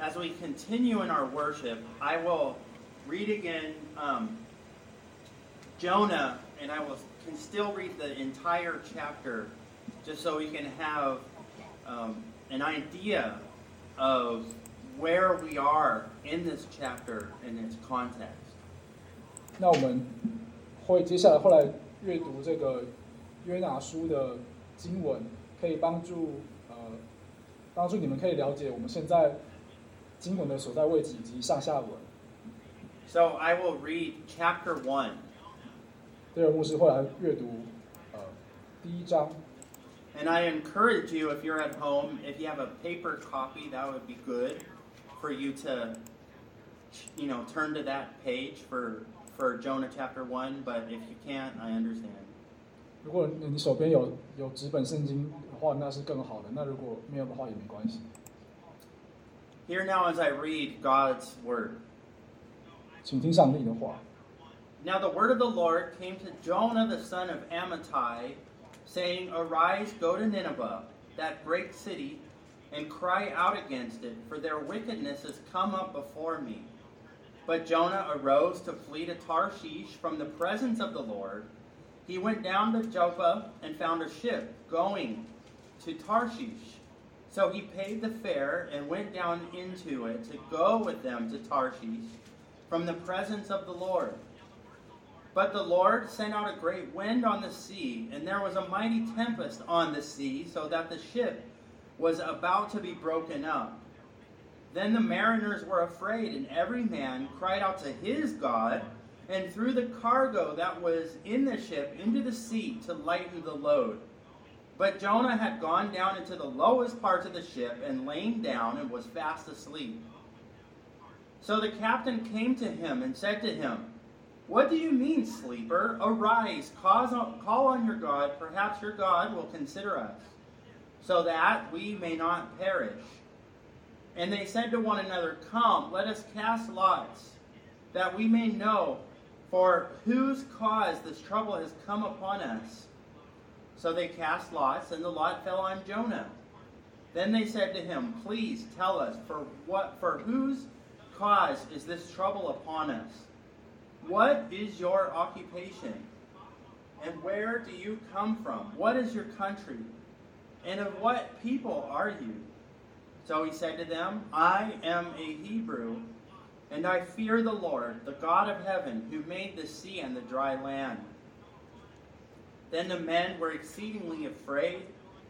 as we continue in our worship, I will read again um, Jonah, and I will can still read the entire chapter, just so we can have um, an idea of where we are in this chapter and its context. 那我们会接下来后来阅读这个约拿书的经文，可以帮助呃帮助你们可以了解我们现在 经文的所在位置以及上下文。 So I will read chapter 1. 第二牧师会来阅读呃第一章。 And I encourage you, if you're at home, if you have a paper copy, that would be good for you to, you know, turn to that page for for Jonah chapter one. But if you can't, I understand. 如果你手边有有纸本圣经的话，那是更好的。那如果没有的话也没关系。 Here now, as I read God's word. 请听上帝的话。 Now the word of the Lord came to Jonah the son of Amittai, saying, Arise, go to Nineveh, that great city, and cry out against it, for their wickedness has come up before me. But Jonah arose to flee to Tarshish from the presence of the Lord. He went down to Joppa and found a ship going to Tarshish. So he paid the fare and went down into it to go with them to Tarshish from the presence of the Lord. But the Lord sent out a great wind on the sea, and there was a mighty tempest on the sea, so that the ship was about to be broken up. Then the mariners were afraid, and every man cried out to his God, and threw the cargo that was in the ship into the sea to lighten the load. But Jonah had gone down into the lowest parts of the ship, and lain down, and was fast asleep. So the captain came to him and said to him, What do you mean, sleeper? Arise, call on your God. Perhaps your God will consider us, so that we may not perish. And they said to one another, Come, let us cast lots, that we may know for whose cause this trouble has come upon us. So they cast lots, and the lot fell on Jonah. Then they said to him, Please tell us, for what for whose cause is this trouble upon us? What is your occupation? And where do you come from? What is your country? And of what people are you? So he said to them, I am a Hebrew, and I fear the Lord, the God of heaven, who made the sea and the dry land. Then the men were exceedingly afraid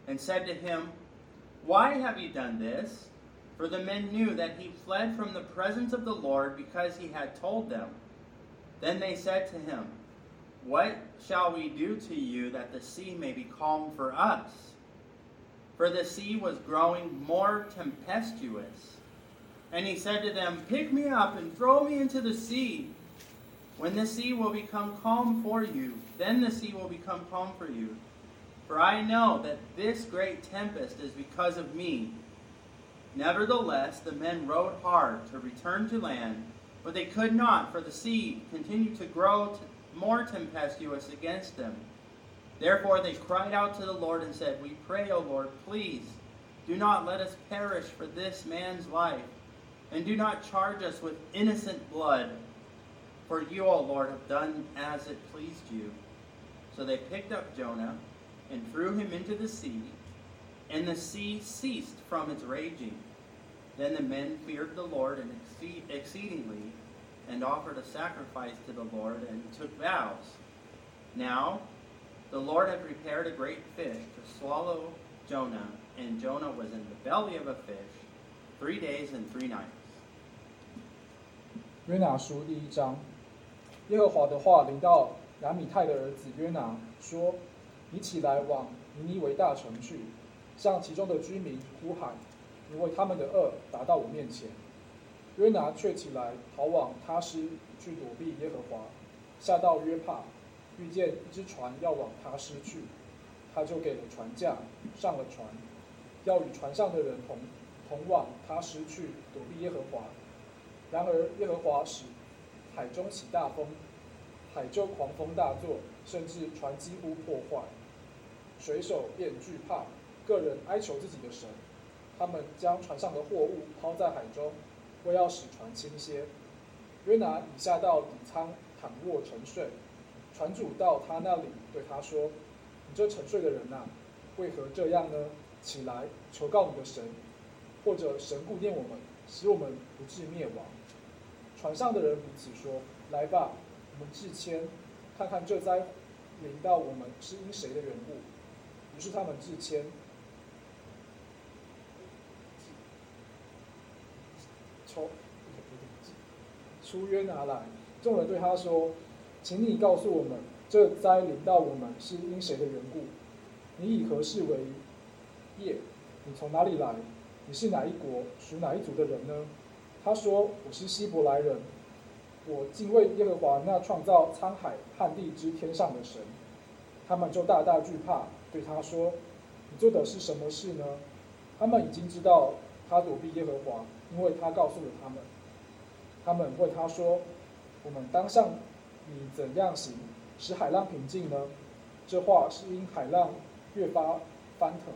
and said to him, Why have you done this? For the men knew that he fled from the presence of the Lord because he had told them. Then they said to him, What shall we do to you that the sea may be calm for us? For the sea was growing more tempestuous. And he said to them, Pick me up and throw me into the sea. When the sea will become calm for you, then the sea will become calm for you. For I know that this great tempest is because of me. Nevertheless, the men rowed hard to return to land, but they could not, for the sea continued to grow more tempestuous against them. Therefore they cried out to the Lord and said, We pray, O Lord, please, do not let us perish for this man's life, and do not charge us with innocent blood. For you, O Lord, have done as it pleased you. So they picked up Jonah and threw him into the sea, and the sea ceased from its raging. Then the men feared the Lord and exceed, exceedingly, and offered a sacrifice to the Lord, and took vows. Now the Lord had prepared a great fish to swallow Jonah, and Jonah was in the belly of a fish three days and three nights. 约拿书第一章， 耶和华的话临到亚米泰的儿子约拿，说：“你起来往尼尼微大城去，向其中的居民呼喊，因为他们的恶达到我面前。”约拿却起来逃往他施去躲避耶和华，下到约帕，遇见一只船要往他施去，他就给了船价，上了船，要与船上的人同同往他施去躲避耶和华。然而耶和华使海中起大风，海就狂风大作，甚至船几乎破坏。水手便惧怕，个人哀求自己的神。他们将船上的货物抛在海中，为要使船倾斜。约拿已下到底舱躺卧沉睡。船主到他那里，对他说：“你这沉睡的人呐，为何这样呢？起来，求告你的神，或者神顾念我们，使我们不致灭亡。”船上的人彼此说：“来吧，我们致谦，看看这灾临到我们是因谁的缘故。”于是他们致谦。出出约拿来，众人对他说：“请你告诉我们，这灾临到我们是因谁的缘故？你以何事为业？你从哪里来？你是哪一国、属哪一族的人呢？”他说：“我是希伯来人，我敬畏耶和华那创造沧海旱地之天上的神。”他们就大大惧怕，对他说：“你做的是什么事呢？”他们已经知道他躲避耶和华。因为他告诉了他们，他们问他说：“我们当向你怎样行，使海浪平静呢？”这话是因海浪越发翻腾。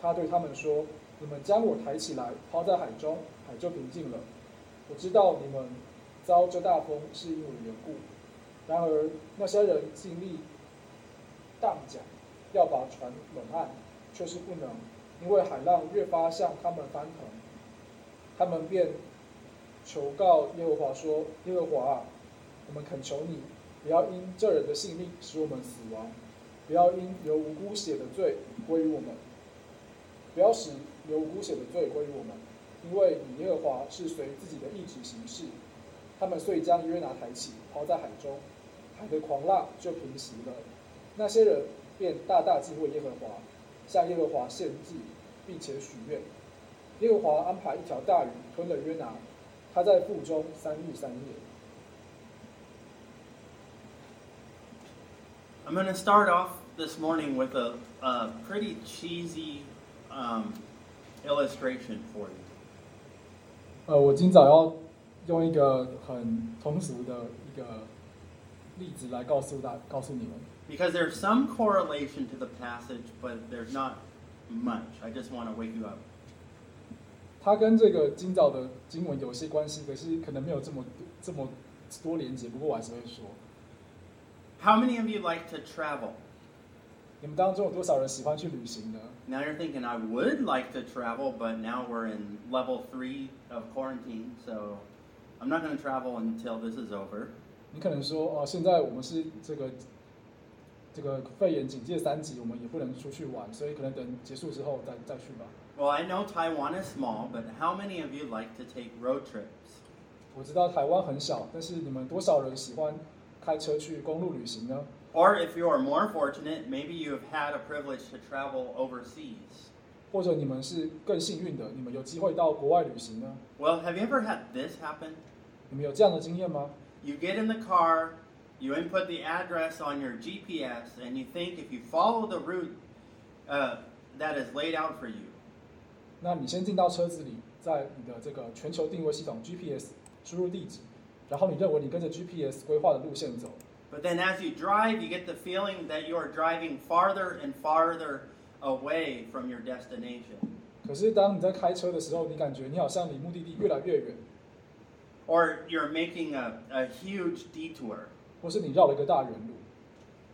他对他们说：“你们将我抬起来，抛在海中，海就平静了。我知道你们遭这大风是因我的缘故。然而那些人尽力荡桨，要把船拢岸，却是不能，因为海浪越发向他们翻腾。”他们便求告耶和华说：“耶和华啊，我们恳求你，不要因这人的性命使我们死亡，不要因流无辜血的罪归于我们，不要使流无辜血的罪归于我们，因为你耶和华是随自己的意志行事。”他们遂将约拿抬起，抛在海中，海的狂浪就平息了。那些人便大大敬畏耶和华，向耶和华献祭，并且许愿。耶和华安排一条大鱼吞了约拿，他在腹中三日三夜。I'm going to start off this morning with a, a pretty cheesy um, illustration for you. 呃，我今早要用一个很通俗的一个例子来告诉大告诉你们。Because there's some correlation to the passage, but there's not much. I just want to wake you up. 它跟这个今早的经文有些关系，可是可能没有这么这么多连接。不过我还是会说。How many of you like to travel? 你们当中有多少人喜欢去旅行呢？Now you're thinking I would like to travel, but now we're in level three of quarantine, so I'm not going to travel until this is over. 你可能说哦，现在我们是这个这个肺炎警戒三级，我们也不能出去玩，所以可能等结束之后再再去吧。Well, I know Taiwan is small, but how many of you like to take road trips? 我知道台湾很小，但是你们多少人喜欢开车去公路旅行呢 ？Or if you are more fortunate, maybe you have had a privilege to travel overseas. 或者你们是更幸运的，你们有机会到国外旅行呢？Well, have you ever had this happen? 你们有这样的经验吗？You get in the car, you input the address on your GPS, and you think if you follow the route uh, that is laid out for you, 那你先进到车子里，在你的这个全球定位系统 GPS 输入地址，然后你认为你跟着 GPS 规划的路线走。 But then as you drive, you get the feeling that you are driving farther and farther away from your destination. 可是当你在开车的时候，你感觉你好像离目的地越来越远。Or you're making a a huge detour. 或是你绕了一个大远路。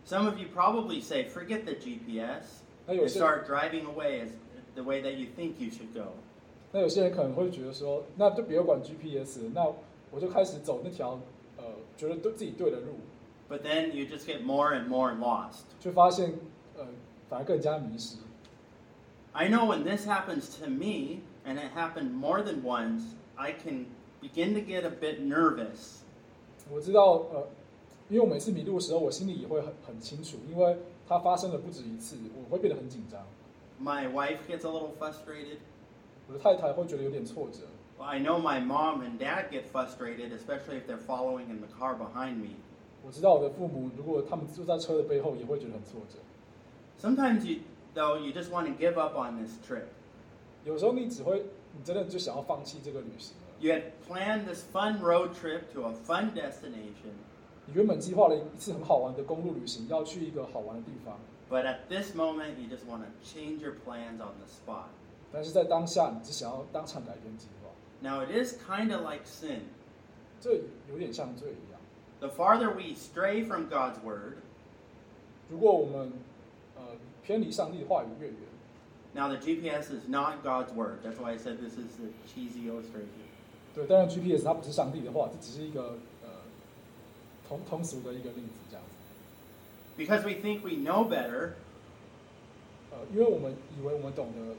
Some of you probably say, "Forget the GPS," and start driving away as the way that you think you should go. 那有些人可能会觉得说，那就别管 GPS，那我就开始走那条呃觉得对自己对的路。 But then you just get more and more lost. 就发现呃反而更加迷失。I know when this happens to me, and it happened more than once, I can begin to get a bit nervous. 我知道呃，因为我每次迷路的时候，我心里也会很很清楚，因为它发生了不止一次，我会变得很紧张。my wife gets a little frustrated. 我的太太会觉得有点挫折。Well, I know my mom and dad get frustrated, especially if they're following in the car behind me. 我知道我的父母如果他们坐在车的背后，也会觉得很挫折。Sometimes you, though, you just want to give up on this trip. 有时候你只会，你真的就想要放弃这个旅行了。You had planned this fun road trip to a fun destination. 你原本计划了一次很好玩的公路旅行，要去一个好玩的地方。But at this moment, you just want to change your plans on the spot. 但是在当下，你只想要当场改变计划，Now, it is kind of like sin. 这有点像罪。The farther we stray from God's word, 如果我们呃偏离上帝的话语越远， now the GPS is not God's word. That's why I said this is a cheesy illustration. 对，当然 GPS 它不是上帝的话，这只是一个呃通通俗的一个例子这样子。 Because we think we know better, 呃，因为我们以为我们懂得，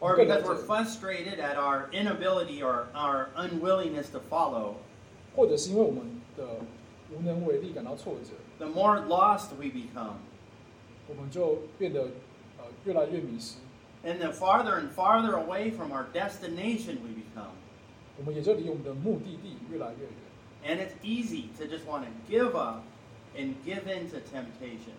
or Good because we're answer. frustrated at our inability or our unwillingness to follow, 或者是因为我们的 无能为力感到挫折， the more lost we become. 我们就变得呃越来越迷失， And the farther and farther away from our destination we become. 我们也就离我们的目的地越来越远。 And it's easy to just want to give up and give in to temptation.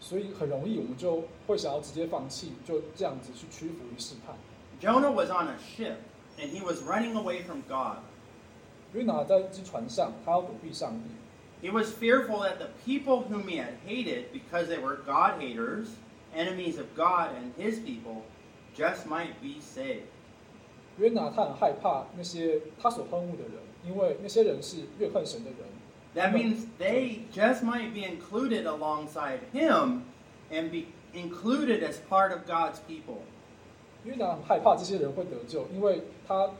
所以很容易我们就会想要直接放弃，就这样子去屈服于试探。 Jonah was on a ship and he was running away from God. 约拿在一只船上，他要躲避上帝， He was fearful that the people whom he had hated because they were God haters, enemies of God and his people, just might be saved. 约拿他很害怕那些他所恨恶的人，因为那些人是怨恨神的人， That means they just might be included alongside him and be included as part of God's people. 约拿很害怕这些人会得救，因为他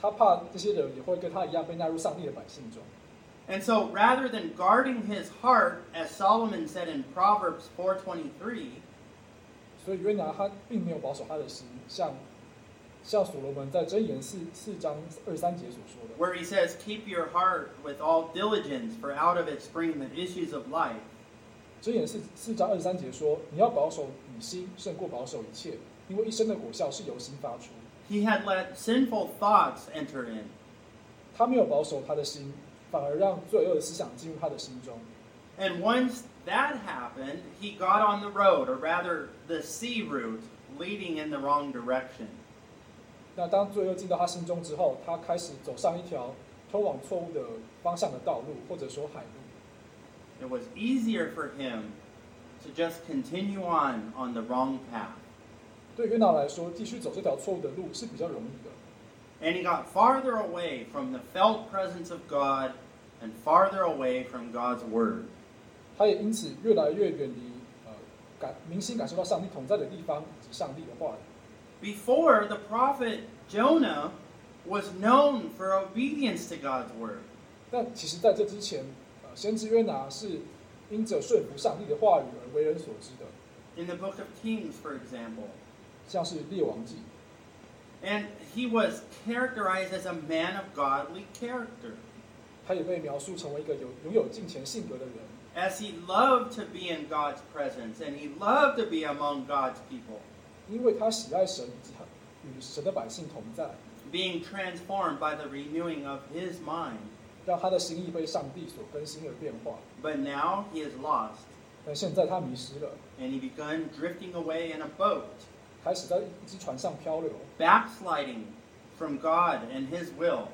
他怕这些人也会跟他一样被纳入上帝的百姓中。 And so rather than guarding his heart, as Solomon said in Proverbs 4:23, 所以约拿他并没有保守他的心，像像所罗门在箴言四四章二三节所说的， where he says, Keep your heart with all diligence, for out of it spring the issues of life. 箴言四四章二三节说，你要保守你心胜过保守一切，因为一生的果效是由心发出。 He had let sinful thoughts enter in. 他没有保守他的心， 反而让罪恶的思想进入他的心中。 And once that happened, he got on the road, or rather the sea route, leading in the wrong direction. 那当罪恶进到他心中之后，他开始走上一条通往错误的方向的道路，或者说海路。 It was easier for him to just continue on on the wrong path. 对约拿来说，继续走这条错误的路是比较容易的。 And he got farther away from the felt presence of God and farther away from God's word. 他也因此越来越远离呃感明心感受到上帝同在的地方以及上帝的话语。 Before, the prophet Jonah was known for obedience to God's word. 但其实在这之前，呃，先知约拿是因着顺服上帝的话语而为人所知的， In the book of Kings, for example. 像是列王记。 And he was characterized as a man of godly character, 他也被描述成为一个有拥有敬虔性格的人， as he loved to be in God's presence and he loved to be among God's people, 因为他喜爱神以及他与神的百姓同在， being transformed by the renewing of his mind. 让他的心意被上帝所更新而变化。 But now he is lost, 但现在他迷失了， and he begun drifting away in a boat, 开始在一只船上漂流。 backsliding from God and his will.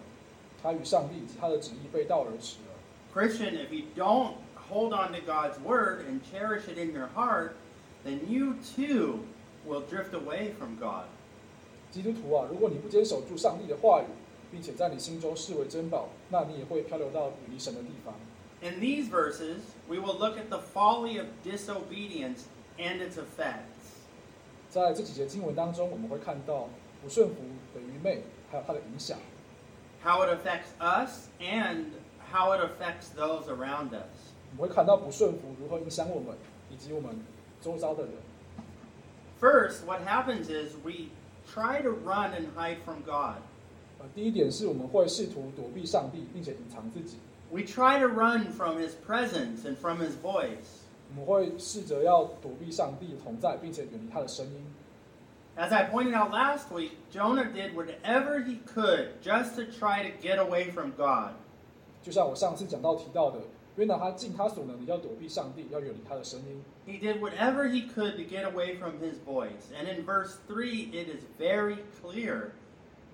他与上帝以及他的旨意背道而驰了。 Christian, if you don't hold on to God's word and cherish it in your heart, then you too will drift away from God. 基督徒啊，如果你不坚守住上帝的话语，并且在你心中视为珍宝，那你也会漂流到远离神的地方。 In these verses, we will look at the folly of disobedience and its effects. 在这几节经文当中，我们会看到不顺服的愚昧，还有它的影响， how it affects us and how it affects those around us. 我们会看到不顺服如何影响我们以及我们周遭的人。 First, what happens is we try to run and hide from God. 呃，第一点是我们会试图躲避上帝，并且隐藏自己。 We try to run from His presence and from His voice. 我们会试着要躲避上帝的同在，并且远离他的声音。 As I pointed out last week, Jonah did whatever he could just to try to get away from God. 就像我上次讲到提到的，约拿他尽他所能的要躲避上帝，要远离他的声音。 He did whatever he could to get away from his voice. And in verse 3, it is very clear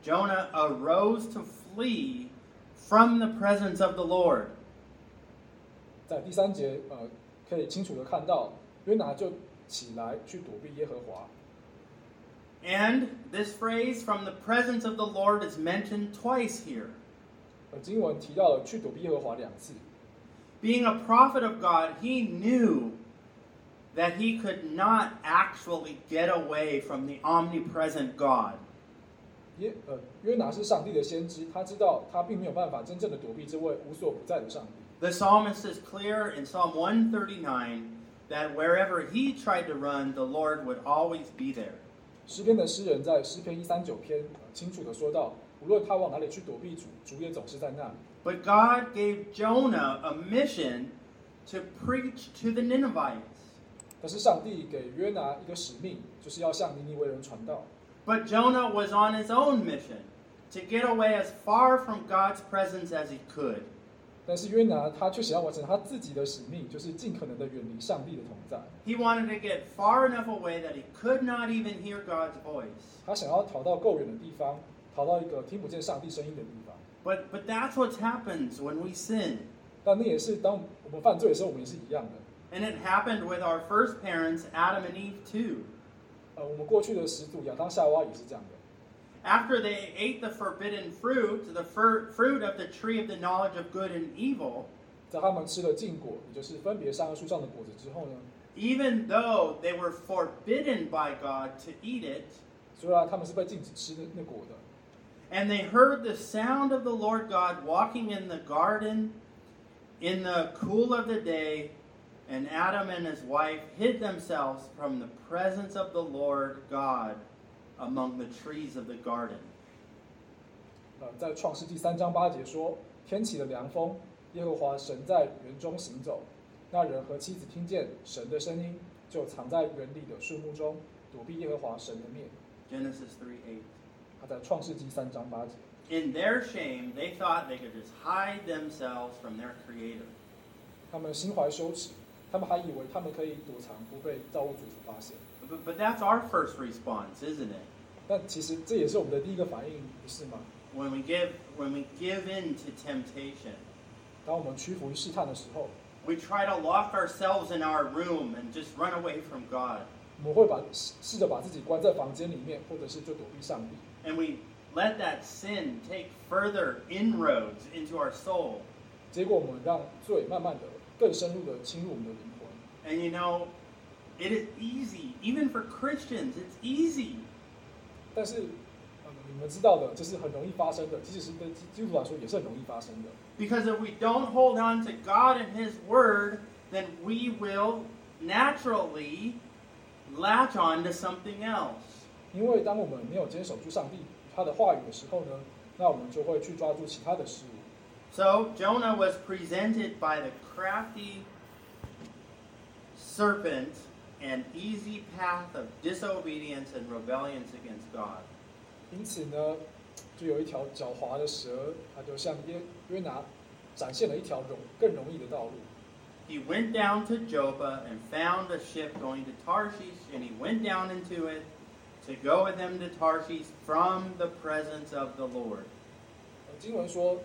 Jonah arose to flee from the presence of the Lord. 在第三节，呃，可以清楚的看到，约拿就起来去躲避耶和华。 And this phrase, from the presence of the Lord, is mentioned twice here. 呃，经文提到了去躲避耶和华两次。 Being a prophet of God, he knew that he could not actually get away from the omnipresent God. 耶呃约拿是上帝的先知，他知道他并没有办法真正的躲避这位无所不在的上帝。 The psalmist is clear in Psalm 139 that wherever he tried to run, the Lord would always be there. 诗篇的诗人在诗篇一三九篇、呃、清楚的说到，无论他往哪里去躲避主，主也总是在那里。 But God gave Jonah a mission to preach to the Ninevites. 但是上帝给约拿一个使命，就是要向尼尼微人传道。 But Jonah was on his own mission to get away as far from God's presence as he could. 但是约拿他却想要完成他自己的使命，就是尽可能的远离上帝的同在。He wanted to get far enough away that he could not even hear God's voice. 他想要逃到够远的地方，逃到一个听不见上帝声音的地方。But but that's what happens when we sin. 但那也是当我们犯罪的时候，我们也是一样的。And it happened with our first parents, Adam and Eve, too. 呃，我们过去的始祖亚当夏娃也是这样的。After they ate the forbidden fruit, the fir- fruit of the tree of the knowledge of good and evil, 在他们吃了禁果，也就是分别善恶树上的果子之后呢， even though they were forbidden by God to eat it, 虽然他们是被禁止吃那那果的， and they heard the sound of the Lord God walking in the garden in the cool of the day, and Adam and his wife hid themselves from the presence of the Lord God Among the trees of the garden. 呃，在创世纪三章八节说：“天起了凉风，耶和华神在园中行走。那人和妻子听见神的声音，就藏在园里的树木中，躲避耶和华神的面。Genesis 3 8. ”他在创世纪三章八节。In their shame, they thought they could just hide themselves from their Creator. 他们心怀羞耻，他们还以为他们可以躲藏，不被造物主所发现。But, but that's our first response, isn't it? 但其实这也是我们的第一个反应，不是吗？ When we give when we give in to temptation, 当我们屈服于试探的时候， we try to lock ourselves in our room and just run away from God. 我们会把试试着把自己关在房间里面，或者是就躲避上帝。 And we let that sin take further inroads into our soul. 结果我们让罪慢慢的、更深入的侵入我们的灵魂。 And you know, it is easy, even for Christians, it's easy. 但是，呃，你们知道的，这是很容易发生的，即使是对基基督徒来说也是很容易发生的。 Because if we don't hold on to God and His Word, then we will naturally latch on to something else. 因为当我们没有坚守住上帝他的话语的时候呢，那我们就会去抓住其他的事物。 So Jonah was presented by the crafty serpent an easy path of disobedience and rebellions against God. 因此呢，就有一条狡猾的蛇，它就向约约拿展现了一条容更容易的道路。He went down to Joppa and found a ship going to Tarshish, and he went down into it to go with them to Tarshish from the presence of the Lord. 经文说，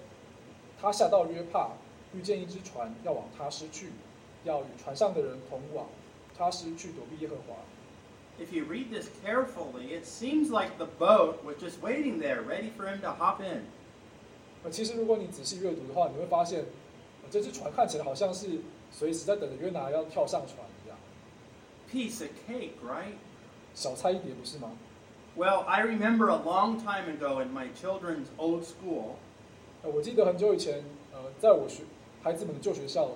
他下到约帕，遇见一只船要往他施去，要与船上的人同往。他失去躲避耶和华。 If you read this carefully, it seems like the boat was just waiting there, ready for him to hop in. 呃，其实如果你仔细阅读的话，你会发现，呃这只船看起来好像是随时在等着约拿要跳上船一样， Piece of cake, right? 小菜一碟，不是吗？ Well, I remember a long time ago in my children's old school, 呃，我记得很久以前，呃，在我学孩子们的旧学校，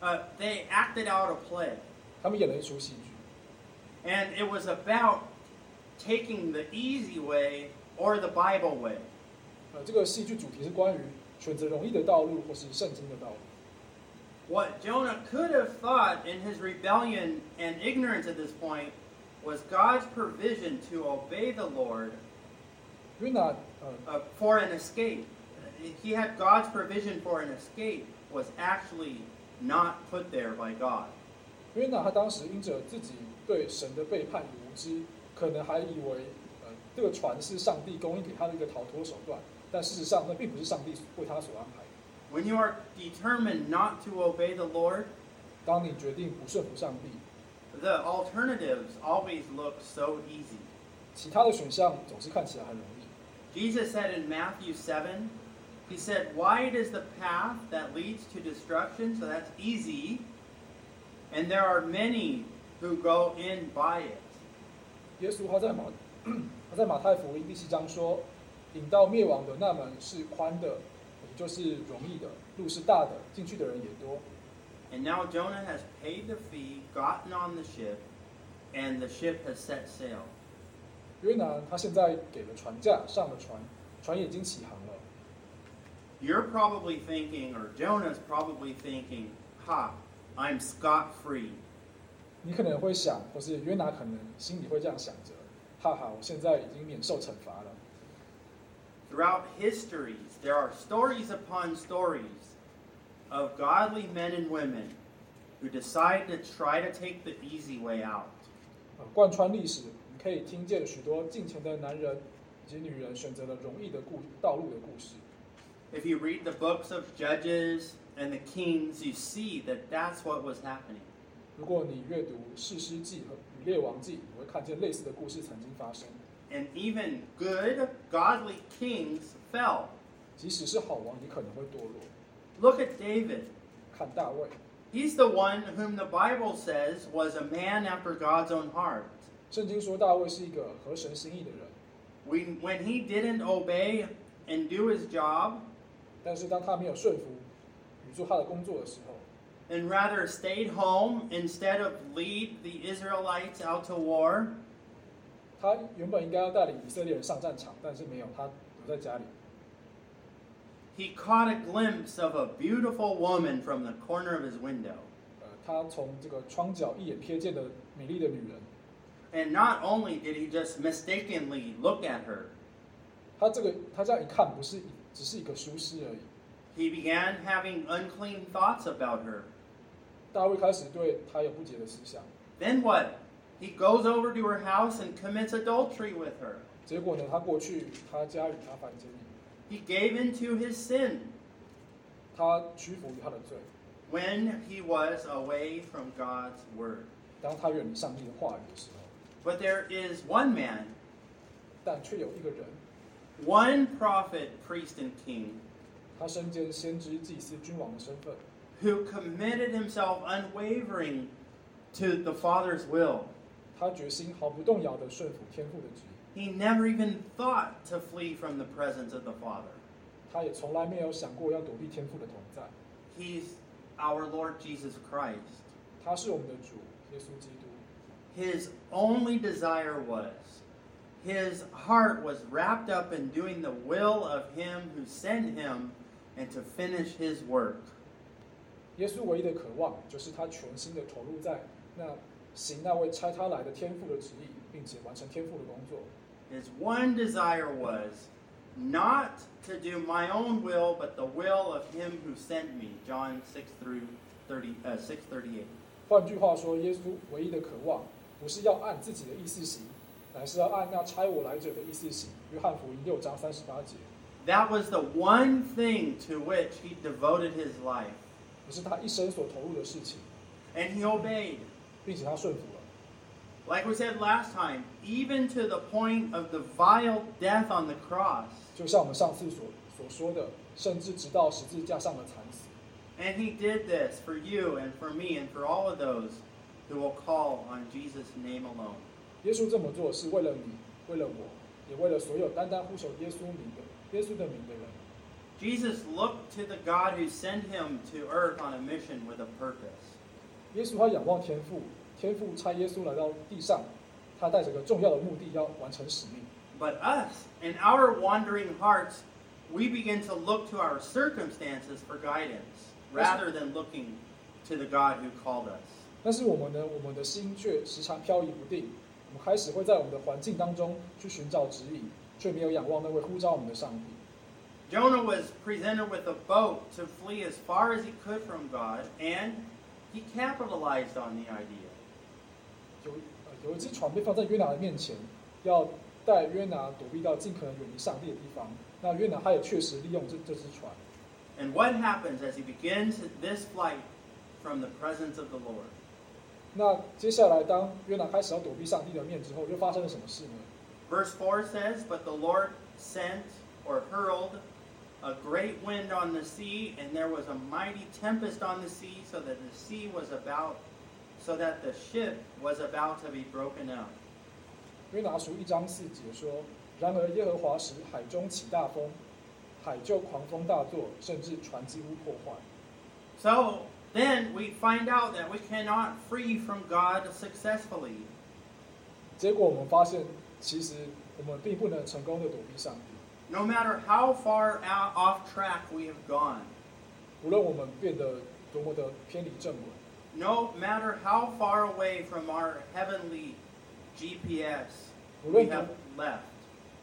uh, they acted out a play. 他们演了一出戏剧， And it was about taking the easy way or the Bible way. 呃，这个戏剧主题是关于选择容易的道路或是圣经的道路。 What Jonah could have thought in his rebellion and ignorance at this point was God's provision to obey the Lord 约拿，呃， uh, for an escape. He had God's provision for an escape was actually not put there by God. 约拿他当时因着自己对神的背叛与无知，可能还以为，呃，这个船是上帝供应给他的一个逃脱手段，但事实上那并不是上帝为他所安排的。When you are determined not to obey the Lord, 当你决定不顺服上帝，the alternatives always look so easy. 其他的选项总是看起来很容易。Jesus said in Matthew 7, He said, Wide is the path that leads to destruction, so that's easy, and there are many who go in by it. 耶稣他在马他在马太福音第七章说，引到灭亡的那门是宽的，也就是容易的；路是大的，进去的人也多。 And now Jonah has paid the fee, gotten on the ship, and the ship has set sail. 约拿他现在给了船价，上了船，船已经起航了。 You're probably thinking, or Jonah's probably thinking, Ha, I'm scot free. 你可能会想，或是约拿可能心里会这样想着：哈哈，我现在已经免受惩罚了。 Throughout histories, there are stories upon stories of godly men and women who decide to try to take the easy way out. 呃，贯穿历史，你可以听见许多近前的男人以及女人选择了容易的故道路的故事。 If you read the books of Judges and the Kings, you see that that's what was happening. 如果你阅读《士师记》和《与列王记》，你会看见类似的故事曾经发生。 And even good, godly kings fell. 即使是好王，也可能会堕落。 Look at David. 看大卫， He's the one whom the Bible says was a man after God's own heart. 圣经说大卫是一个合神心意的人， When, when he didn't obey and do his job, 但是当他没有顺服 与做他的工作的时候， and rather stayed home instead of lead the Israelites out to war, 他原本应该要带领以色列人上战场，但是没有，他留在家里。 he caught a glimpse of a beautiful woman from the corner of his window. 呃，他从这个窗角一眼瞥见的美丽的女人， And not only did he just mistakenly look at her, 他这个他这样一看，不是一只是一个疏失而已。 he began having unclean thoughts about her. 大卫开始对他有不洁的思想， Then what? He goes over to her house and commits adultery with her. 结果呢，他过去他家与他犯奸淫， He gave into his sin 他屈服于他的罪。 when he was away from God's word. 当他远离上帝的话语的时候， But there is one man, 但却有一个人， one prophet, priest, and king 他身兼先知、祭司、君王的身份， who committed himself unwavering to the Father's will. 他决心毫不动摇地顺服天父的旨意， He never even thought to flee from the presence of the Father. 他也从来没有想过要躲避天父的同在。 He's our Lord Jesus Christ. 他是我们的主耶稣基督， His only desire was, his heart was wrapped up in doing the will of Him who sent Him and to finish His work. 耶稣唯一的渴望就是他全心的投入在那行那位差他来的天父的旨意，并且完成天父的工作。 His one desire was not to do my own will, but the will of Him who sent me. John 6 through 30, uh, 638. 换句话说，耶稣唯一的渴望不是要按自己的意思行，乃是要按那差我来者的意思行。约翰福音六章三十八节， That was the one thing to which he devoted his life. 这是他一生所投入的事情， And he obeyed. 并且他顺服了。 Like we said last time, even to the point of the vile death on the cross. 就像我们上次所所说的，甚至直到十字架上的惨死。 And he did this for you and for me and for all of those who will call on Jesus' name alone. 耶稣这么做是为了你，为了我，也为了所有单单呼求耶稣名的 耶稣的名的人。 Jesus looked to the God who sent him to earth on a mission with a purpose. 耶稣他仰望天父，天父差耶稣来到地上，他带着个重要的目的要完成使命。 But us, in our wandering hearts, we begin to look to our circumstances for guidance rather than looking to the God who called us. 但是我们呢，我们的心却时常飘移不定，我们开始会在我们的环境当中去寻找指引， 却没有仰望那位呼召我们的上帝。 Jonah was presented with a boat to flee as far as he could from God, and he capitalized on the idea. 有呃有一只船被放在约拿的面前，要带约拿躲避到尽可能远离上帝的地方。那约拿他也确实利用这这只船。 And what happens as he begins this flight from the presence of the Lord? 那接下来，当约拿开始要躲避上帝的面之后，又发生了什么事呢？ Verse 4 says, But the Lord sent or hurled a great wind on the sea, and there was a mighty tempest on the sea, so that the sea was about, so that the ship was about to be broken up. 约拿书一章四节说：“然而耶和华使海中起大风，海就狂风大作，甚至船几乎破坏。” So then we find out that we cannot free from God successfully. 结果我们发现， 其实我们并不能成功的躲避上帝。 No matter how far out off track we have gone, 无论我们变得多么的偏离正轨， no matter how far away from our heavenly GPS we Well, have left,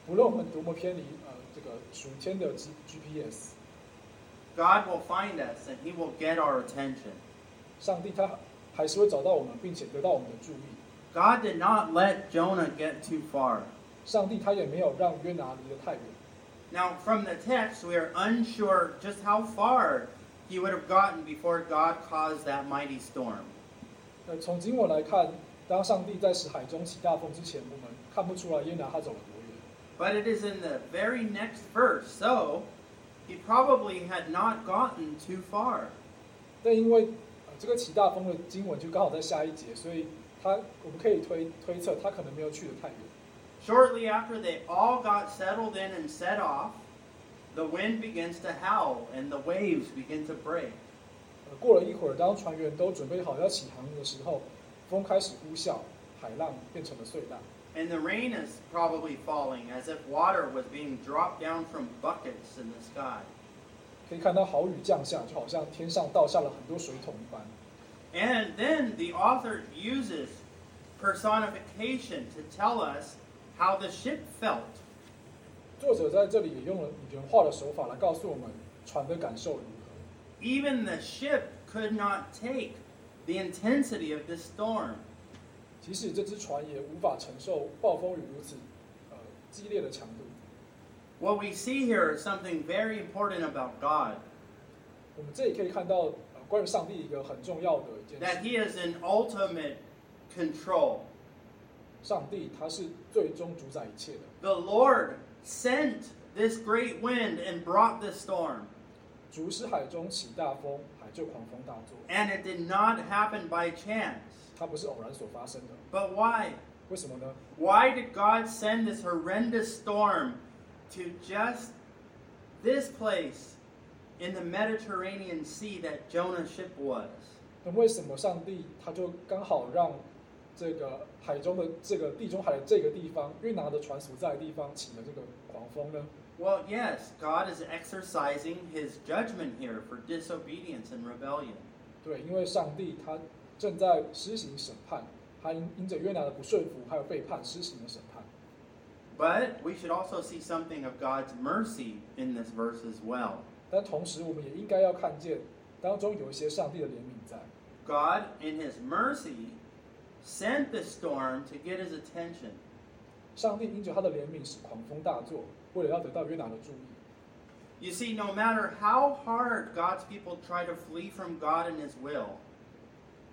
无论我们多么偏离呃这个属天的 G GPS， God will find us and He will get our attention. 上帝他还是会找到我们，并且得到我们的注意。 God did not let Jonah get too far. 上帝他也没有让约拿离得太远。 Now, from the text, we are unsure just how far he would have gotten before God caused that mighty storm. 呃，从经文来看，当上帝在使海中起大风之前，我们看不出来约拿他走了多远。 But it is in the very next verse, so he probably had not gotten too far. 但因为呃这个起大风的经文就刚好在下一节，所以 他我们可以推推测他可能没有去的太远。Shortly after they all got settled in and set off, the wind begins to howl and the waves begin to break. 呃，过了一会儿，当船员都准备好要起航的时候，风开始呼啸，海浪变成了碎浪。And the rain is probably falling as if water was being dropped down from buckets in the sky. 可以看到好雨降下，就好像天上倒下了很多水桶一般。And then the author uses personification to tell us how the ship felt. 作者在这里也用了拟人化的手法来告诉我们船的感受如何。 Even the ship could not take the intensity of this storm. 即使这只船也无法承受暴风雨如此呃激烈的强度。 What we see here is something very important about God 我们这里可以看到呃 关于上帝一个很重要的一件 that 事： He is in ultimate control. 上帝他是最终主宰一切的。 The Lord sent this great wind and brought the storm. 主使海中起大风，海就狂风大作。 And it did not happen by chance. 它不是偶然所发生的。 But why? 为什么呢？ Why did God send this horrendous storm to just this place in the Mediterranean Sea that Jonah's ship was? 那为什么上帝他就刚好让这个海中的这个地中海的这个地方，约拿的船所在的地方起了这个狂风呢？ Well, yes, God is exercising his judgment here for disobedience and rebellion. 对，因为上帝他正在施行审判，他因因着约拿的不顺服还有背叛施行了审判。 But we should also see something of God's mercy in this verse as well. 但同时，我们也应该要看见当中有一些上帝的怜悯在。 God, in his mercy, sent the storm to get his attention. 上帝因着他的怜悯使狂风大作，为了要得到约拿的注意。 You see, no matter how hard God's people try to flee from God and his will,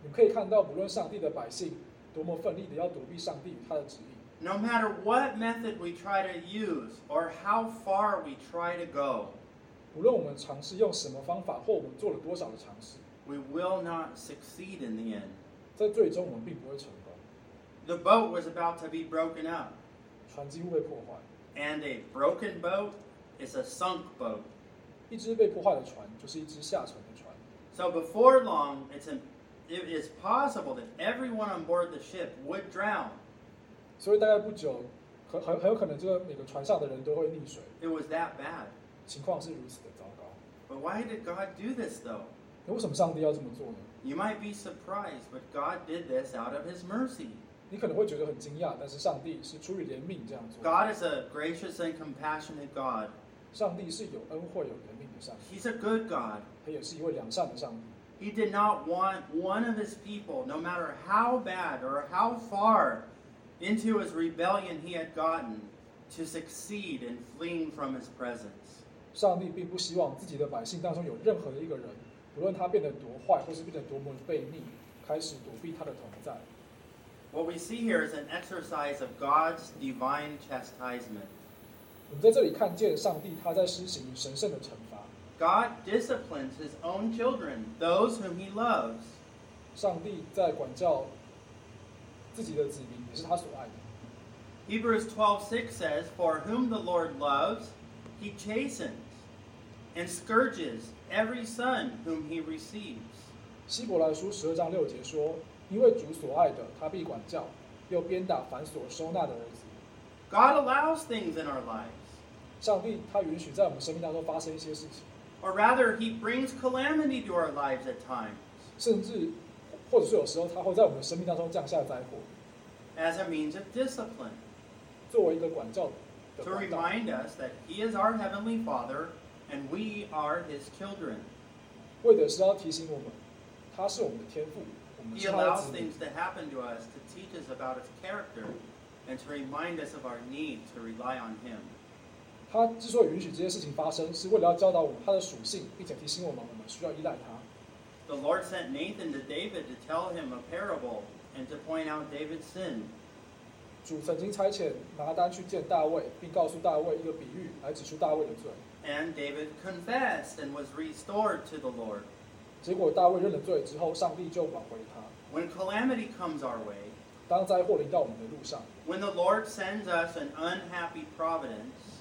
你们可以看到，不论上帝的百姓多么奋力的要躲避上帝与他的旨意， no matter what method we try to use or how far we try to go, 无论我们尝试用什么方法，或我们做了多少的尝试， we will not succeed in the end. 在最终我们并不会成功。 The boat was about to be broken up, 船几乎被破坏， and a broken boat is a sunk boat. 一只被破坏的船就是一只下沉的船。 So before long, it's an, it is possible that everyone on board the ship would drown. 所以大概不久，很很很有可能这个每个船上的人都会溺水， It was that bad. 情况是如此的糟糕。 But why did God do this though? 那为什么上帝要这么做呢？ You might be surprised, but God did this out of His mercy. 你可能会觉得很惊讶，但是上帝是出于怜悯这样做。 God is a gracious and compassionate God. 上帝是有恩惠、有怜悯的上帝， He's a good God. 他也是一位良善的上帝。 He did not want one of His people, no matter how bad or how far into His rebellion he had gotten, to succeed in fleeing from His presence. 上帝并不希望自己的百姓当中有任何的一个人，无论他变得多坏，或是变得多么的悖逆，开始躲避他的同在。 What we see here is an exercise of God's divine chastisement. 我们在这里看见上帝他在施行神圣的惩罚， God disciplines his own children, those whom he loves. 上帝在管教自己的子民，也是他所爱的。 Hebrews 12:6 says, "For whom the Lord loves, he chastens and scourges every son whom he receives." 希伯来书十二章六节说：“因为主所爱的，他必管教，又鞭打凡所收纳的儿子。 God allows things in our lives, ”上帝他允许在我们生命当中发生一些事情， or rather he brings calamity to our lives at times 甚至或者是有时候他会在我们的生命当中降下灾祸， as a means of discipline 作为一个管教的 to 管道， remind us that he is our heavenly Father and we are his children. 为的是要提醒我们，他是我们的天父，我们 He 是他的 allows 子民。 things to happen to us to teach us about his character and to remind us of our need to rely on him. 他之所以允许这些事情发生，是为了要教导我们他的属性，并且提醒我们我们需要依赖他。 The Lord sent Nathan to David to tell him a parable and to point out David's sin. 主曾经差遣拿单去见大卫，并告诉大卫一个比喻来指出大卫的罪。 And David confessed and was restored to the Lord. 结果大卫认了罪之后，上帝就挽回他。 When calamity comes our way, 当灾祸临到我们的路上， when the Lord sends us an unhappy providence,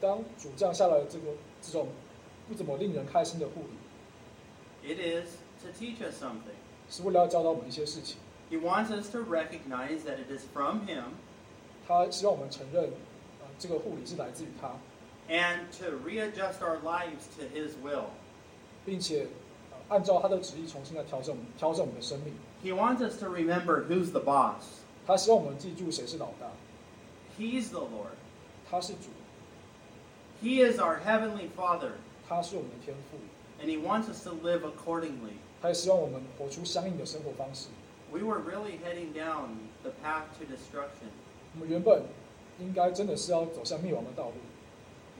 当主降下了这个这种不怎么令人开心的护理， it is to teach us something. 是为了要教导我们一些事情。 He wants us to recognize that it is from Him 他希望我们承认，呃，这个护理是来自于他， and to readjust our lives to His will. 并且按照他的旨意重新来调整调整我们的生命。He wants us to remember who's the boss. 他希望我们记住谁是老大，He's the Lord. 他是主，He is our heavenly Father, 他是我们的天父，and He wants us to live accordingly. 他也希望我们活出相应的生活方式。We were really heading down the path to destruction, 我们原本应该真的是要走向灭亡的道路，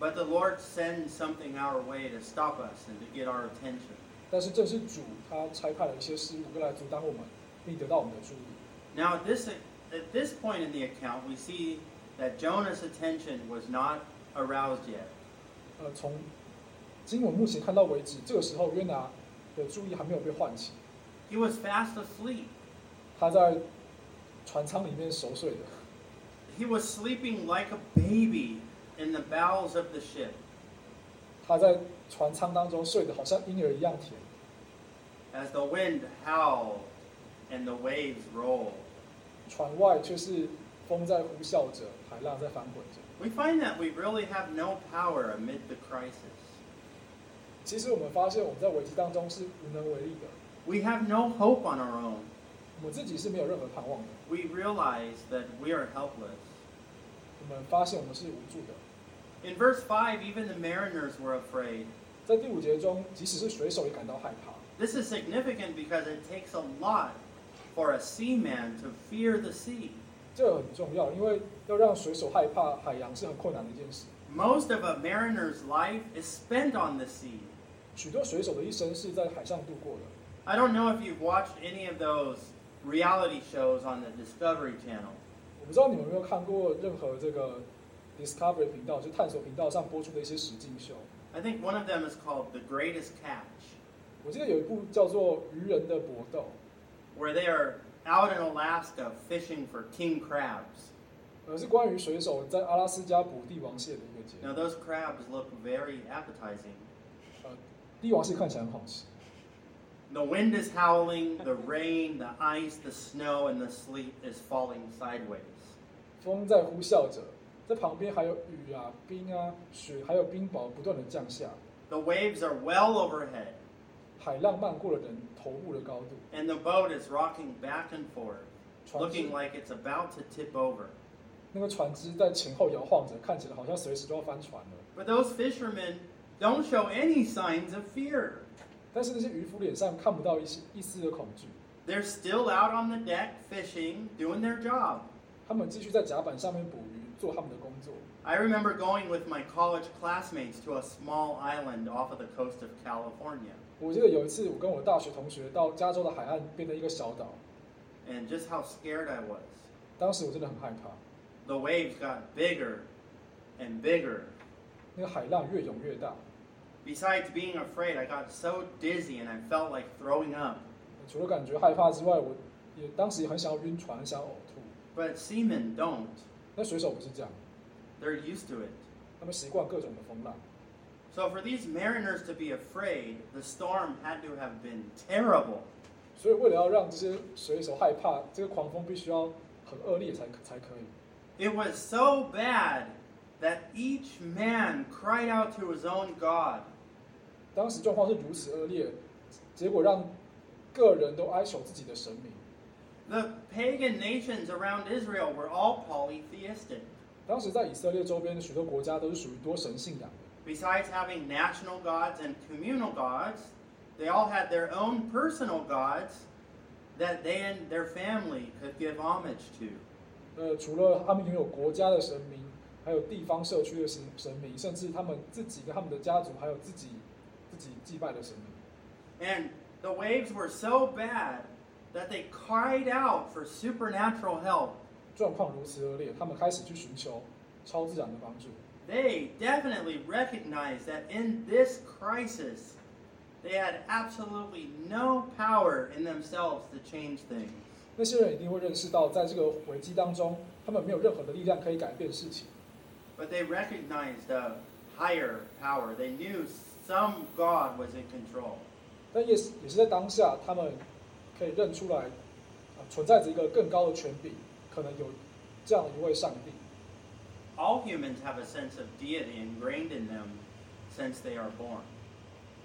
but the Lord sends something our way to stop us and to get our attention. 但是正是主他差派了一些事物，要来阻挡我们，并得到我们的注意。 Now, at this at this point in the account, we see that Jonah's attention was not aroused yet. 呃，从经文目前看到为止，这个时候约拿的注意还没有被唤起， He was fast asleep. 他在船舱里面熟睡的， He was sleeping like a baby in the bowels of the ship. 他在船舱当中睡得好像婴儿一样甜。 As the wind howled and the waves rolled. 船外却是风在呼啸着，海浪在翻滚着。 We find that we really have no power amid the crisis. 其实我们发现我们在危机当中是无能为力的， We have no hope on our own. 我们自己是没有任何盼望的。 We realize that we are helpless. 我们发现我们是无助的。 In verse 5, even the mariners were afraid. 在第五节中，即使是水手也感到害怕。 This is significant because it takes a lot for a seaman to fear the sea. 这很重要，因为要让水手害怕海洋是很困难的一件事。 Most of a mariner's life is spent on the sea. 许多水手的一生是在海上度过的。 I don't know if you've watched any of those reality shows on the Discovery Channel. 我不知道你们有没有看过任何这个 Discovery 频道，就探索频道上播出的一些实境秀。 I think one of them is called The Greatest Catch, 我记得有一部叫做《渔人的搏斗》， where they are out in Alaska fishing for king crabs. 呃，是关于水手在阿拉斯加捕帝王蟹的一个节 Now, 目。 those crabs look very appetizing. 呃，帝王蟹看起来很好吃。 The wind is howling, the rain, the ice, the snow, and the sleet is falling sideways. 风在呼啸着， 在旁边还有雨啊、冰啊、雪，还有冰雹不断的降下， The waves are well overhead, 海浪漫过了人头部的高度， and the boat is rocking back and forth, 船只 looking like it's about to tip over. 那个船只在前后摇晃着，看起来好像随时都要翻船了。 But those fishermen don't show any signs of fear. 但是那些渔夫脸上看不到一丝一丝的恐惧， They're still out on the deck fishing, doing their job. 他们继续在甲板上面捕鱼， 做他们的工作。 I remember going with my college classmates to a small island off of the coast of California. 我记得有一次，我跟我大学同学到加州的海岸边的一个小岛， and just how scared I was. 当时我真的很害怕， The waves got bigger and bigger. 那个海浪越涌越大。 Besides being afraid, I got so dizzy and I felt like throwing up. 除了感觉害怕之外，我也当时也很想要晕船，很想要呕吐。 But seamen don't. 那水手不是这样，They're used to it. 他们习惯各种的风浪。So for these mariners to be afraid, the storm had to have been terrible. 所以为了要让这些水手害怕，这个狂风必须要很恶劣才才可以。It was so bad that each man cried out to his own God. 当时状况是如此恶劣，结果让个人都哀求自己的神明。The pagan nations around Israel were all polytheistic. 当时在以色列周边的许多国家都是属于多神信仰的。 Besides having national gods and communal gods, they all had their own personal gods that they and their family could give homage to. 呃，除了他们拥有国家的神明，还有地方社区的神神明，甚至他们自己跟他们的家族，还有自己自己祭拜的神明。 And the waves were so bad that they cried out for supernatural help. 状况如此恶劣，他们开始去寻求超自然的帮助。 They definitely recognized that in this crisis, they had absolutely no power in themselves to change things. 那些人一定会认识到，在这个危机当中，他们没有任何的力量可以改变事情， But they recognized a higher power. They knew some God was in control. 但也是也是在当下，他们 可以认出来，啊、存在着一个更高的权柄，可能有这样一位上帝。 All humans have a sense of deity ingrained in them since they are born.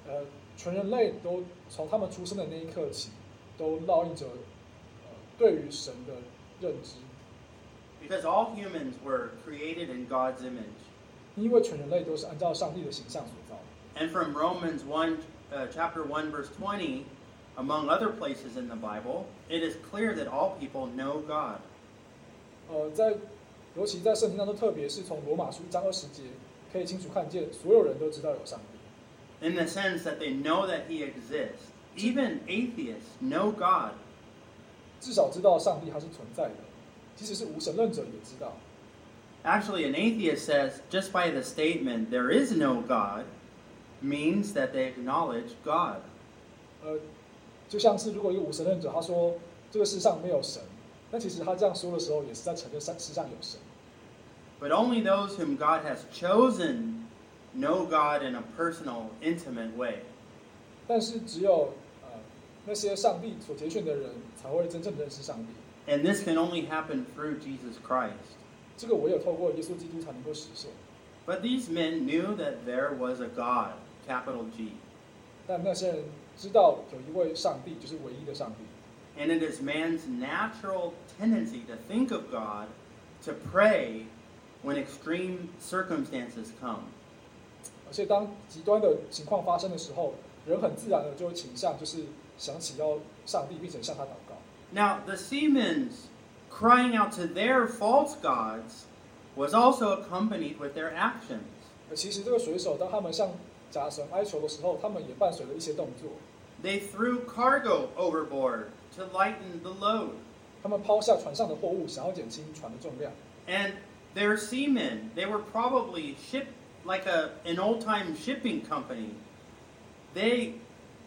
呃，全人类都从他们出生的那一刻起，都烙印着呃对于神的认知， Because all humans were created in God's image. 因为全人类都是按照上帝的形象所造的。 And from Romans 1, uh, chapter 1, verse 20, among other places in the Bible, it is clear that all people know God. 呃，在尤其在圣经当中，特别是从罗马书一章二十节，可以清楚看见，所有人都知道有上帝。 In the sense that they know that He exists. Even atheists know God. 至少知道上帝他是存在的，即使是无神论者也知道。 Actually, an atheist says just by the statement, there is no God, means that they acknowledge God. 呃， 就像是如果一个无神论者他说这个世上没有神，那其实他这样说的时候，也是在承认世世上有神。 But only those whom God has chosen know God in a personal, intimate way. 但是只有呃那些上帝所拣选的人才会真正认识上帝。 And this can only happen through Jesus Christ. 这个唯有透过耶稣基督才能够实现。 But these men knew that there was a God, capital G. 但那些人 知道有一位上帝就是唯一的上帝。And it is man's natural tendency to think of God, to pray when extreme circumstances come. 而且当极端的情况发生的时候，人很自然的就会倾向就是想起要上帝，并且向他祷告。Now the seamen crying out to their false gods was also accompanied with their actions. 其实这个水手当他们向假神哀求的时候，他们也伴随了一些动作。 They threw cargo overboard to lighten the load. 他们抛下船上的货物，想要减轻船的重量。 And their seamen, they were probably ship like a an old time shipping company. They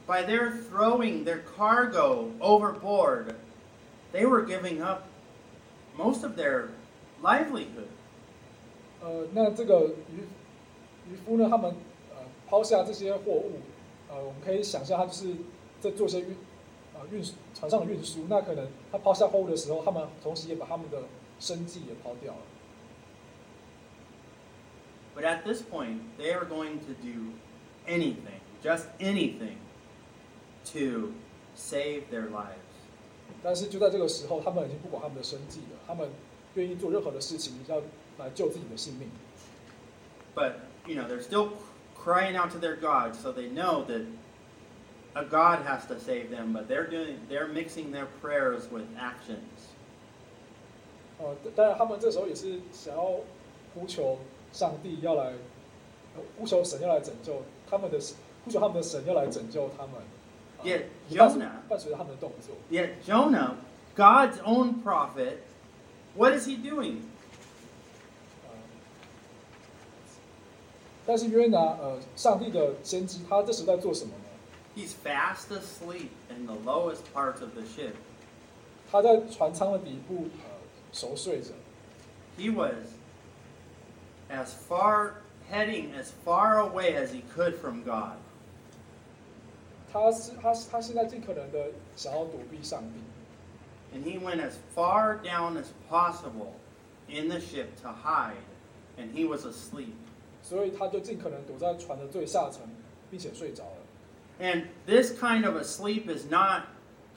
by their throwing their cargo overboard, they were giving up most of their livelihood. 呃，那这个渔渔夫呢，他们呃 抛下这些货物，呃，我们可以想象他就是在做一些运呃运船上的运输。那可能他抛下货物的时候，他们同时也把他们的生计也抛掉了。But at this point, they are going to do anything, just anything, to save their lives. 但是就在这个时候，他们已经不管他们的生计了，他们愿意做任何的事情，要来救自己的性命。But, you know, they're still crying out to their God, so they know that a God has to save them, but they're doing they're mixing their prayers with actions. 呃，当然他们这时候也是想要呼求上帝要来，呃呼求神要来拯救他们的，呼求他们的神要来拯救他们。呃 Yet 也伴随 Jonah, 伴随着他们的动作， yet Jonah God's own prophet, what is he doing? 但是约拿，呃，上帝的先知，他这时在做什么呢？ He's fast asleep in the lowest parts of the ship. 他在船舱的底部，呃，熟睡着。 He was as far heading as far away as he could from God. 他是他他现在尽可能的想要躲避上帝， And he went as far down as possible in the ship to hide, and he was asleep. 所以他就尽可能躲在船的最下层，并且睡着了。 And this kind of a sleep is not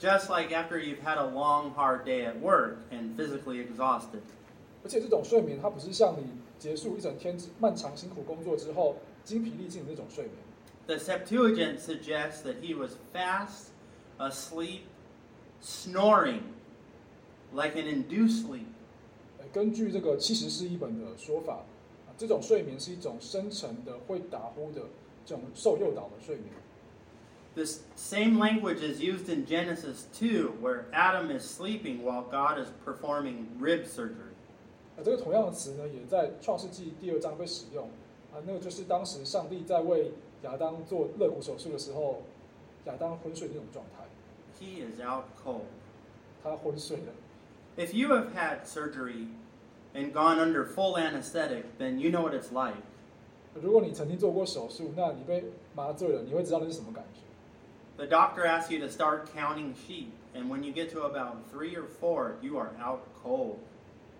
just like after you've had a long, hard day at work and physically exhausted. 而且这种睡眠，它不是像你结束一整天漫长辛苦工作之后精疲力尽的那种睡眠。 The Septuagint suggests that he was fast asleep, snoring like an induced sleep. 呃根据这个七十是一本的说法，啊， 这种睡眠是一种深层的、会打呼的这种受诱导的睡眠。This same language is used in Genesis 2, where Adam is sleeping while God is performing rib surgery. 啊，这个同样的词呢，也在创世纪第二章被使用。啊，那个就是当时上帝在为亚当做肋骨手术的时候，亚当昏睡的那种状态，He is out cold. 他昏睡了。If you have had surgery and gone under full anesthetic, then you know what it's like. 如果你曾经做过手术，那你被麻醉了，你会知道那是什么感觉。 The doctor asks you to start counting sheep, and when you get to about three or four, you are out cold.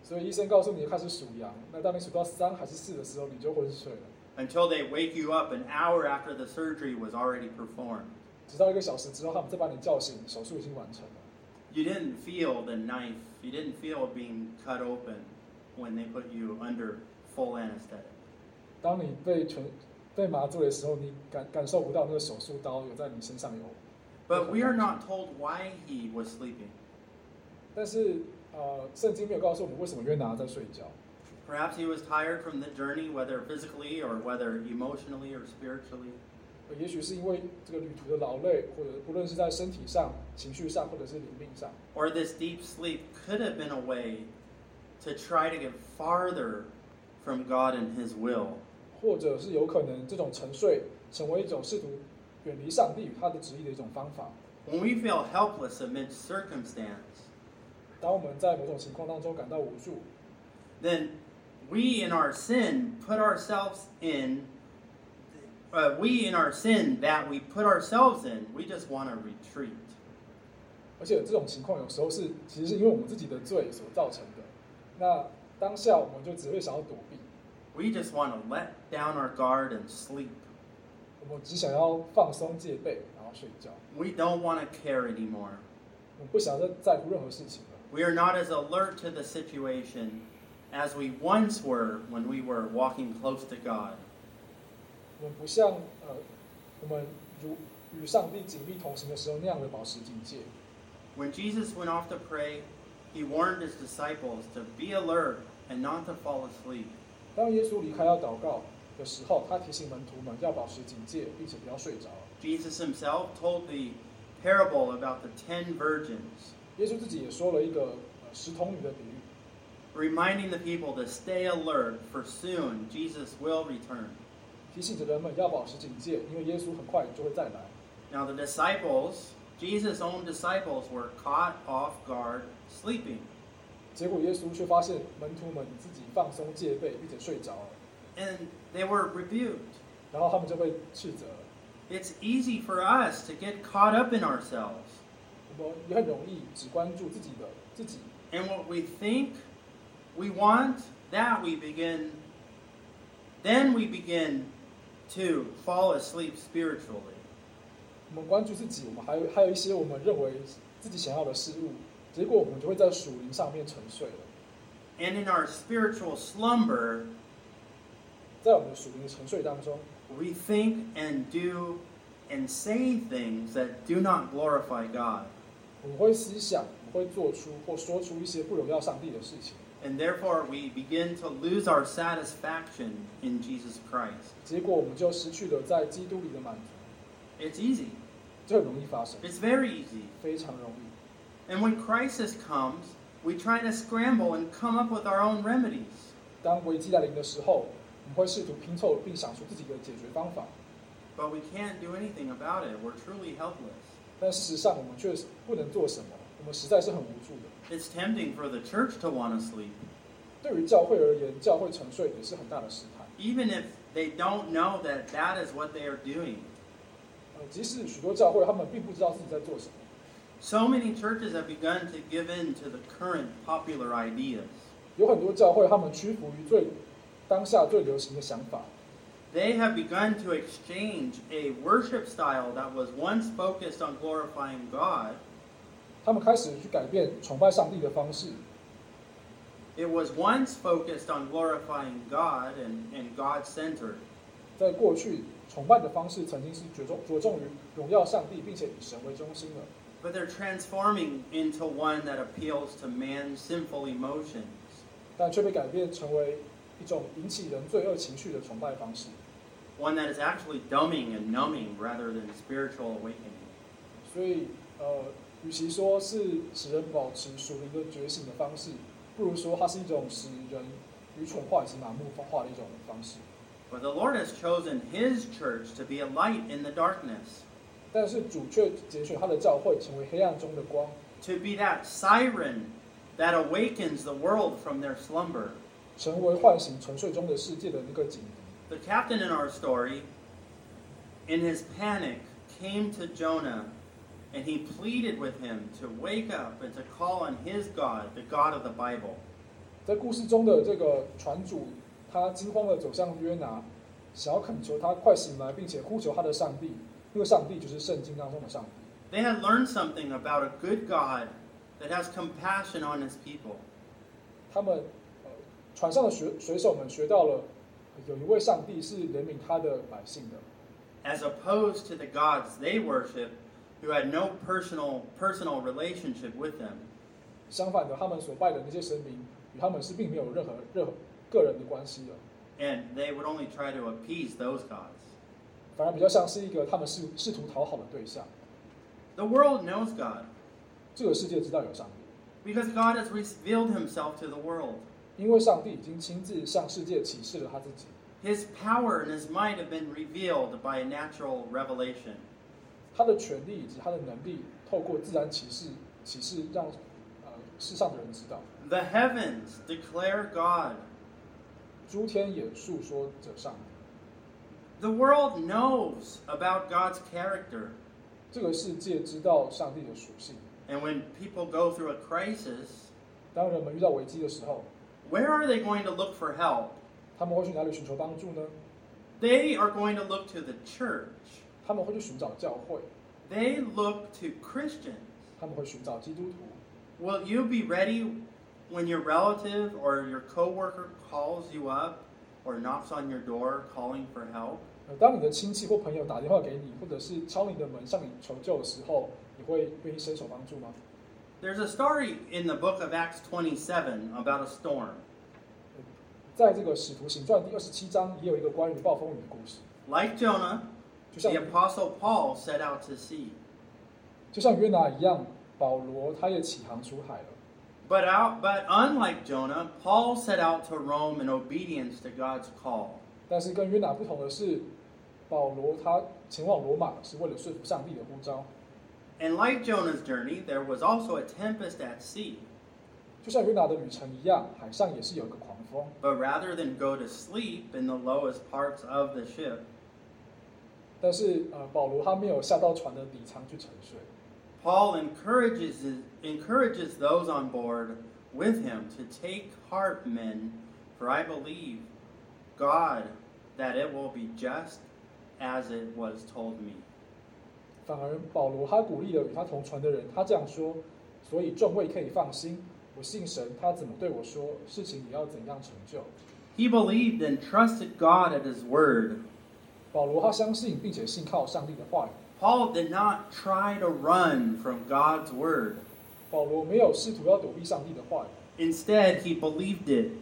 所以医生告诉你开始数羊，那当你数到三还是四的时候，你就昏睡了， Until they wake you up an hour after the surgery was already performed. 直到一个小时之后，他们再把你叫醒，手术已经完成了。 You didn't feel the knife, you didn't feel being cut open when they put you under full anesthetic. 当你被全被麻醉的时候，你感感受不到那个手术刀有在你身上有。 But we are not told why he was sleeping. 但是呃，圣经没有告诉我们为什么约拿在睡觉。 Perhaps he was tired from the journey, whether physically or whether emotionally or spiritually. 呃也许是因为这个旅途的劳累，或者不论是在身体上、情绪上，或者是灵命上， Or this deep sleep could have been a way to try to get farther from God and his will. 或者是有可能这种沉睡成为一种试图远离上帝与他的旨意的一种方法。 When we feel helpless amidst circumstance, 当我们在某种情况当中感到无助， then we in our sin put ourselves in uh, we in our sin that we put ourselves in we just want to retreat 而且这种情况有时候是其实是因为我们自己的罪所造成的。 那当下我们就只会想要躲避， we just want to let down our guard and sleep 我们只想要放松戒备，然后睡觉。 we don't want to care anymore 我们不想再在乎任何事情了。 we are not as alert to the situation as we once were when we were walking close to god 我们不像呃，我们如与上帝紧密同行的时候那样的保持警戒。 when jesus went off to pray he warned his disciples to be alert and not to fall asleep 当耶稣离开要祷告的时候，他提醒门徒们要保持警戒，并且不要睡着。 Jesus himself told the parable about the ten virgins, 耶稣自己也说了一个呃十童女的比喻， reminding the people to stay alert, for soon Jesus will return. 提醒着人们要保持警戒，因为耶稣很快就会再来。 Now, the disciples, Jesus' own disciples, were caught off guard sleeping. 结果耶稣却发现门徒们自己放松戒备，并且睡着了， And they were rebuked. 然后他们就被斥责了。 It's easy for us to get caught up in ourselves 我们也很容易只关注自己的自己， and what we think we want, that we begin, then we begin to fall asleep spiritually. 我们关注自己，我们还有还有一些我们认为自己想要的事物，结果我们就会在属灵上面沉睡了。 And in our spiritual slumber, 在我们的属灵的沉睡当中， we think and do and say things that do not glorify God. 我们会思想，我们会做出或说出一些不荣耀上帝的事情， And therefore, we begin to lose our satisfaction in Jesus Christ. 结果我们就失去了在基督里的满足， It's easy. 这很容易发生， It's very easy. 非常容易。 And when crisis comes, we try to scramble and come up with our own remedies. 当危机来临的时候，我们会试图拼凑并想出自己的解决方法， But we can't do anything about it. We're truly helpless. 但事实上我们却不能做什么，我们实在是很无助的。 It's tempting for the church to want to sleep, 对于教会而言，教会沉睡也是很大的试探。 even if they don't know that that is what they are doing. So many churches have begun to give in to the current popular ideas. 有很多教会他们屈服于最当下最流行的想法， They have begun to exchange a worship style that was once focused on glorifying God. 他们开始去改变崇拜上帝的方式。 It was once focused on glorifying God and, and God centered. 在过去， 崇拜的方式曾经是着重着重于荣耀上帝，并且以神为中心的。But they're transforming into one that appeals to man's sinful emotions. 但却被改变成为一种引起人罪恶情绪的崇拜方式。One that is actually dumbing and numbing rather than spiritual awakening. 所以，呃，与其说是使人保持属灵的觉醒的方式，不如说它是一种使人愚蠢化以及麻木化的一种方式。But the Lord has chosen His church to be a light in the darkness, 但是主却拣选他的教会成为黑暗中的光， to be that siren that awakens the world from their slumber. 成为唤醒沉睡中的世界的那个警笛。 The captain in our story, in his panic, came to Jonah and he pleaded with him to wake up and to call on his God, the God of the Bible. 在故事中的这个船主， 他惊慌地走向约拿，想要恳求他快醒来，并且呼求他的上帝。那个上帝就是圣经当中的上帝。They had learned something about a good God that has compassion on his people. 他们呃船上的水水手们学到了有一位上帝是怜悯他的百姓的，as opposed to the gods they worship who had no personal personal relationship with them. 相反的，他们所拜的那些神明与他们是并没有任何任何个人的关系的， And they would only try to appease those gods. 反而比较像是一个他们试试图讨好的对象。 The world knows God 这个世界知道有上帝， because God has revealed himself to the world. 因为上帝已经亲自向世界启示了他自己， His power and his might have been revealed by a natural revelation. 他的权利以及他的能力，透过自然启示启示让呃世上的人知道。 The heavens declare God. 诸天也述说着上帝， The world knows about God's character. 这个世界知道上帝的属性。 And when people go through a crisis, 当人们遇到危机的时候， where are they going to look for help? 他们会去哪里寻求帮助呢？ They are going to look to the church. 他们会去寻找教会， They look to Christians. 他们会寻找基督徒。 Will you be ready when your relative or your coworker calls you up or knocks on your door calling for help? 呃，当你的亲戚或朋友打电话给你，或者是敲你的门向你求救的时候，你会愿意伸手帮助吗？ There's a story in the book of Acts 27 about a storm. 在这个《使徒行传》第二十七章也有一个关于暴风雨的故事， Like Jonah, 就像 the apostle Paul set out to sea. 就像约拿一样，保罗他也起航出海了。 But out, but unlike Jonah, Paul set out to Rome in obedience to God's call. 但是跟约拿不同的是，保罗他前往罗马是为了说服上帝的呼召。 And like Jonah's journey, there was also a tempest at sea. 就像约拿的旅程一样，海上也是有一个狂风。 But rather than go to sleep in the lowest parts of the ship, 但是呃，保罗他没有下到船的底舱去沉睡。 Paul encourages encourages those on board with him to take heart, men, for I believe God that it will be just as it was told me. 反而保罗他鼓励了与他同船的人，他这样说：所以众位可以放心，我信神，他怎么对我说，事情也要怎样成就。 He believed and trusted God at his word. 保罗他相信并且信靠上帝的话语。 Paul did not try to run from God's word. 保罗没有试图要躲避上帝的话语， Instead, he believed it.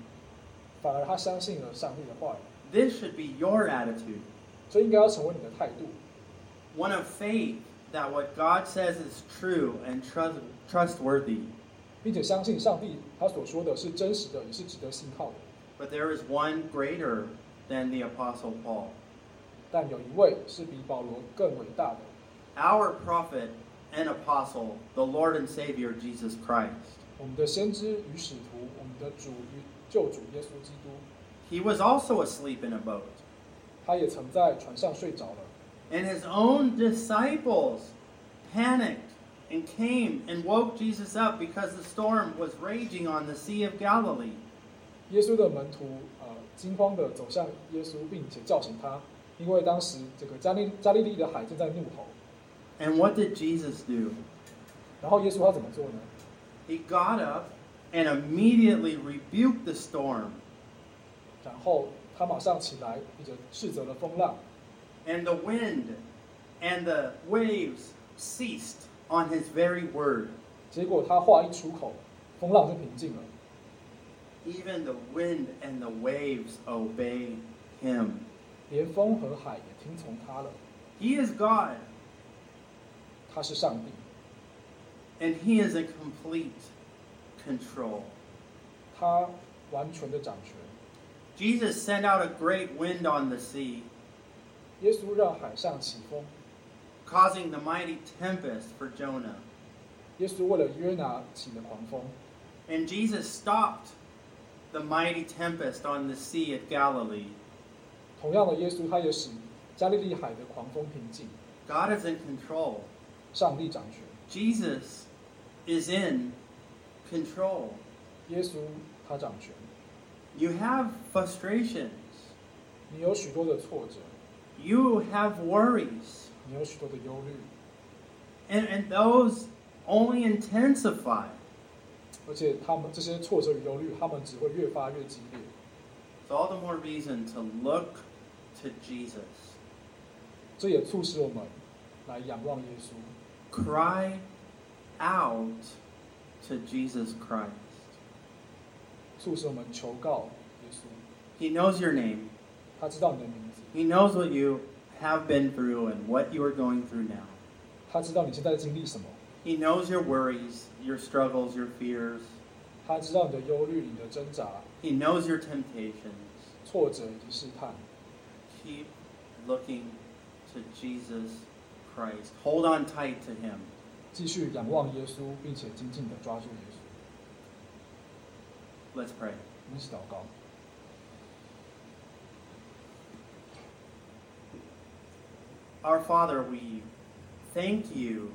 反而他相信了上帝的话语。 This should be your attitude 这应该要成为你的态度， one of faith, that what God says is true and trust, trustworthy. 并且相信上帝他所说的是真实的，也是值得信靠的。 But there is one greater than the Apostle Paul. 但有一位是比保罗更伟大的， Our prophet and apostle, the Lord and Savior Jesus Christ. 我们的先知与使徒，我们的主与救主耶稣基督， He was also asleep in a boat. 他也曾在船上睡着了。 And his own disciples panicked and came and woke Jesus up because the storm was raging on the Sea of Galilee. 耶稣的门徒呃惊慌的走向耶稣，并且叫醒他，因为当时这个加利加利利的海正在怒吼。 And what did Jesus do? 然后耶稣他怎么做呢？ He got up and immediately rebuked the storm. 然后他马上起来，并且斥责了风浪， And the wind and the waves ceased on his very word. 结果他话一出口，风浪就平静了， Even the wind and the waves obey him. 连风和海也听从他了。 He is God, 他是上帝， and he is in complete control. 他完全的掌权。 Jesus sent out a great wind on the sea, 耶稣让海上起风， causing the mighty tempest for Jonah. 耶稣为了约拿起了狂风， And Jesus stopped the mighty tempest on the sea at Galilee. 同样的，耶稣他也使加利利海的狂风平静。 God is in control. 上帝掌权， Jesus is in control. 耶稣他掌权。 You have frustrations. 你有许多的挫折， You have worries. 你有许多的忧虑， And, and those only intensify. 而且他们这些挫折与忧虑，他们只会越发越激烈。 It's all the more reason to look to Jesus. 这也促使我们来仰望耶稣， Cry out to Jesus Christ. 促使我们求告耶稣。 He knows your name. 他知道你的名字， He knows what you have been through and what you are going through now. 他知道你现在经历什么， He knows your worries, your struggles, your fears. 他知道你的忧虑、你的挣扎、 He knows your temptations. 挫折以及试探。 Keep looking to Jesus Christ. Hold on tight to him. 继续仰望耶稣，并且紧紧的抓住耶稣。 Let's pray. 我们一起祷告。 Our Father, we thank you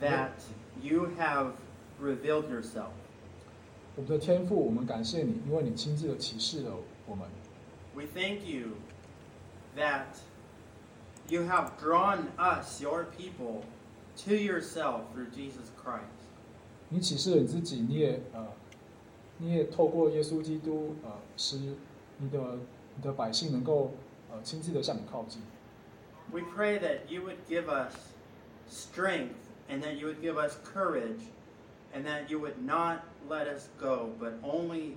that you have revealed yourself. 我们的天父，我们感谢你，因为你亲自的启示了我们。 We thank you that you have drawn us, your people, to yourself through Jesus Christ. 你启示了你自己，你也呃，你也透过耶稣基督呃，使你的你的百姓能够呃亲自的向你靠近。 We pray that you would give us strength and that you would give us courage and that you would not let us go, but only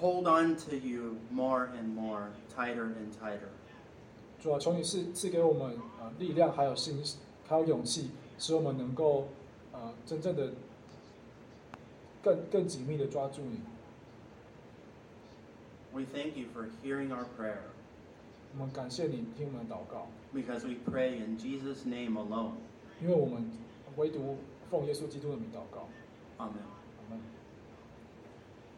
hold on to you more and more, tighter and tighter. 主啊，求你赐赐给我们呃力量，还有信心，还有勇气，使我们能够呃真正的更更紧密的抓住你。We thank you for hearing our prayer 我们感谢你听我们的祷告，because we pray in Jesus' name alone. 因为我们唯独奉耶稣基督的名祷告。Amen. 阿门。